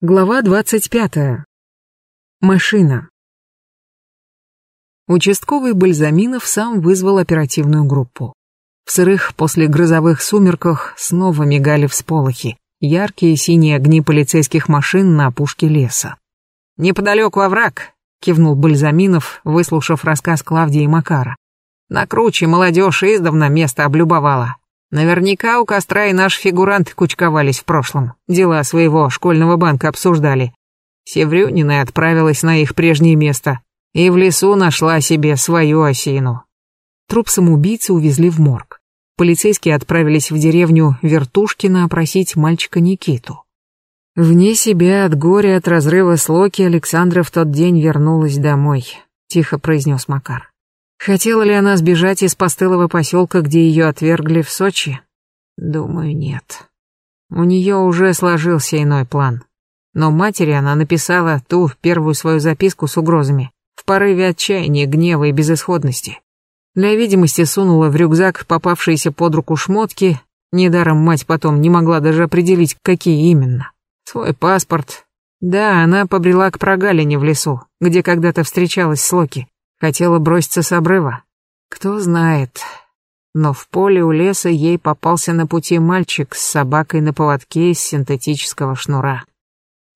Глава двадцать пятая. Машина. Участковый Бальзаминов сам вызвал оперативную группу. В сырых после грозовых сумерках снова мигали всполохи, яркие синие огни полицейских машин на опушке леса. «Неподалеку овраг», — кивнул Бальзаминов, выслушав рассказ Клавдии Макара. «На круче молодежь издавна место облюбовала. Наверняка у костра и наши фигуранты кучковались в прошлом, дела своего школьного банка обсуждали. Севрюнина отправилась на их прежнее место и в лесу нашла себе свою осину. Труп самоубийцы увезли в морг. Полицейские отправились в деревню Вертушкино опросить мальчика Никиту. Вне себя от горя от разрыва с Локи Александра в тот день вернулась домой, тихо произнес Макар. Хотела ли она сбежать из постылого поселка, где ее отвергли в Сочи? Думаю, нет. У нее уже сложился иной план. Но матери она написала ту первую свою записку с угрозами, в порыве отчаяния, гнева и безысходности. Для видимости сунула в рюкзак попавшиеся под руку шмотки, недаром мать потом не могла даже определить, какие именно. Свой паспорт. Да, она побрела к прогалине в лесу, где когда-то встречалась с Локи. Хотела броситься с обрыва. Кто знает. Но в поле у леса ей попался на пути мальчик с собакой на поводке из синтетического шнура.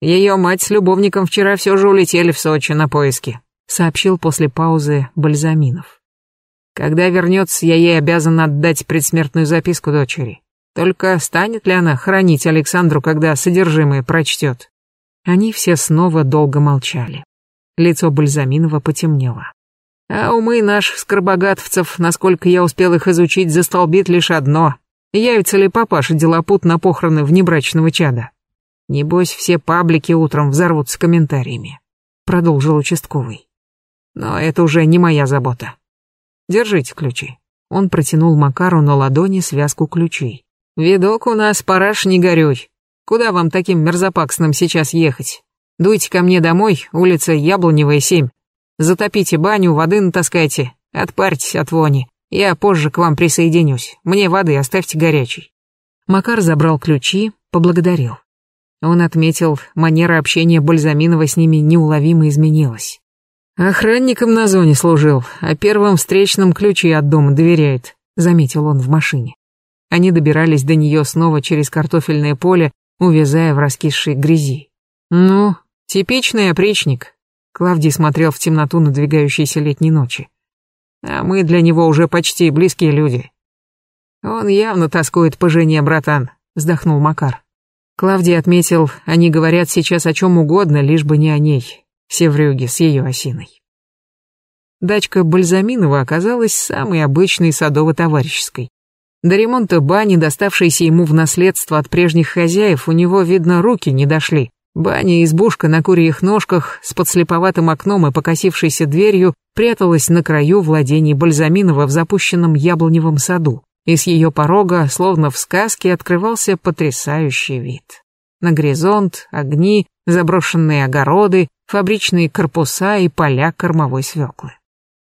Ее мать с любовником вчера все же улетели в Сочи на поиски, сообщил после паузы Бальзаминов. Когда вернется, я ей обязан отдать предсмертную записку дочери. Только станет ли она хранить Александру, когда содержимое прочтет? Они все снова долго молчали. Лицо Бальзаминова потемнело. А умы наших скоробогатовцев, насколько я успел их изучить, застолбит лишь одно. Явится ли папаша делопут на похороны внебрачного чада? Небось, все паблики утром взорвутся комментариями. Продолжил участковый. Но это уже не моя забота. Держите ключи. Он протянул Макару на ладони связку ключей. Видок у нас, параш, не горюй. Куда вам таким мерзопаксным сейчас ехать? Дуйте ко мне домой, улица Яблоневая, 7. Затопите баню, воды натаскайте, отпарьтесь от вони. Я позже к вам присоединюсь. Мне воды оставьте горячей». Макар забрал ключи, поблагодарил. Он отметил, манера общения Бальзаминова с ними неуловимо изменилась. «Охранником на зоне служил, а первым встречным ключи от дома доверяет», — заметил он в машине. Они добирались до нее снова через картофельное поле, увязая в раскисшей грязи. «Ну, типичный опричник, Клавдий смотрел в темноту надвигающейся летней ночи. А мы для него уже почти близкие люди. Он явно тоскует по жене, братан, вздохнул Макар. Клавдий отметил, они говорят сейчас о чем угодно, лишь бы не о ней, Севрюге с ее осиной. Дачка Бальзаминова оказалась самой обычной садово-товарищеской. До ремонта бани, доставшейся ему в наследство от прежних хозяев, у него, видно, руки не дошли. Баня избушка на курьих ножках с подслеповатым окном и покосившейся дверью пряталась на краю владений Бальзаминова в запущенном яблоневом саду, и с ее порога, словно в сказке, открывался потрясающий вид. На горизонт, огни, заброшенные огороды, фабричные корпуса и поля кормовой свеклы.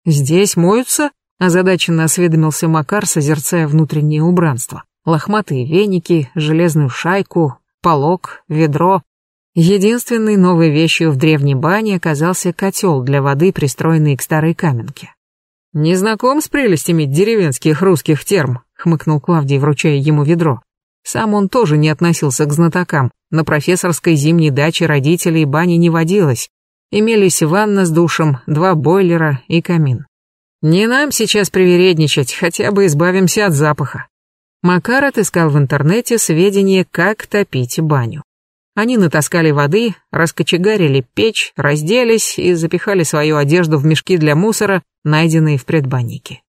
«Здесь моются?» – озадаченно осведомился Макар, созерцая внутреннее убранство. Лохматые веники, железную шайку, полог, ведро, Единственной новой вещью в древней бане оказался котел для воды, пристроенный к старой каменке. «Не знаком с прелестями деревенских русских терм», — хмыкнул Клавдий, вручая ему ведро. Сам он тоже не относился к знатокам. На профессорской зимней даче родителей бани не водилось. Имелись ванна с душем, два бойлера и камин. Не нам сейчас привередничать, хотя бы избавимся от запаха. Макар отыскал в интернете сведения, как топить баню. Они натаскали воды, раскочегарили печь, разделись и запихали свою одежду в мешки для мусора, найденные в предбаннике.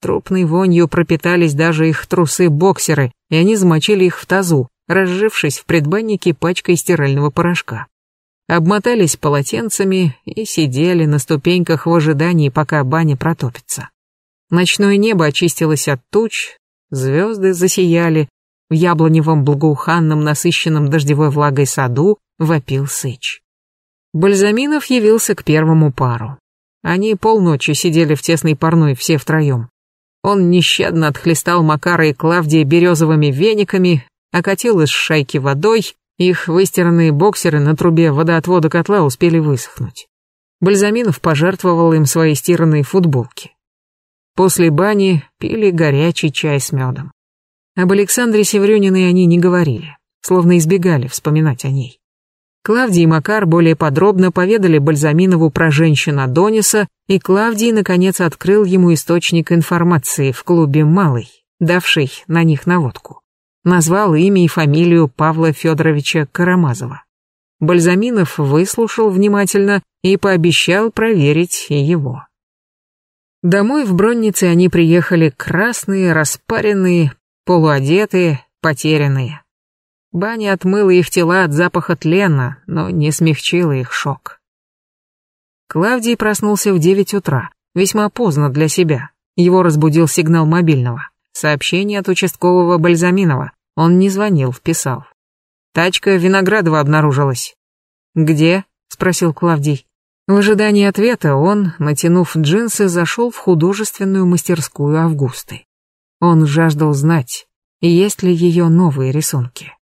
Трупной вонью пропитались даже их трусы-боксеры, и они замочили их в тазу, разжившись в предбаннике пачкой стирального порошка. Обмотались полотенцами и сидели на ступеньках в ожидании, пока баня протопится. Ночное небо очистилось от туч, звезды засияли, в яблоневом благоуханном, насыщенном дождевой влагой саду вопил сыч. Бальзаминов явился к первому пару. Они полночи сидели в тесной парной все втроем. Он нещадно отхлестал Макара и Клавдия березовыми вениками, окатил из шайки водой, Их выстиранные боксеры на трубе водоотвода котла успели высохнуть. Бальзаминов пожертвовал им свои стиранные футболки. После бани пили горячий чай с медом. Об Александре Севрюниной они не говорили, словно избегали вспоминать о ней. Клавдий и Макар более подробно поведали Бальзаминову про женщину Адониса, и Клавдий, наконец, открыл ему источник информации в клубе «Малый», давший на них наводку. Назвал имя и фамилию Павла Федоровича Карамазова. Бальзаминов выслушал внимательно и пообещал проверить его. Домой в Броннице они приехали красные, распаренные, полуодетые, потерянные. Баня отмыла их тела от запаха тлена, но не смягчила их шок. Клавдий проснулся в девять утра, весьма поздно для себя. Его разбудил сигнал мобильного. Сообщение от участкового Бальзаминова. Он не звонил, вписал. Тачка Виноградова обнаружилась. «Где?» — спросил Клавдий. В ожидании ответа он, натянув джинсы, зашел в художественную мастерскую Августы. Он жаждал знать, есть ли ее новые рисунки.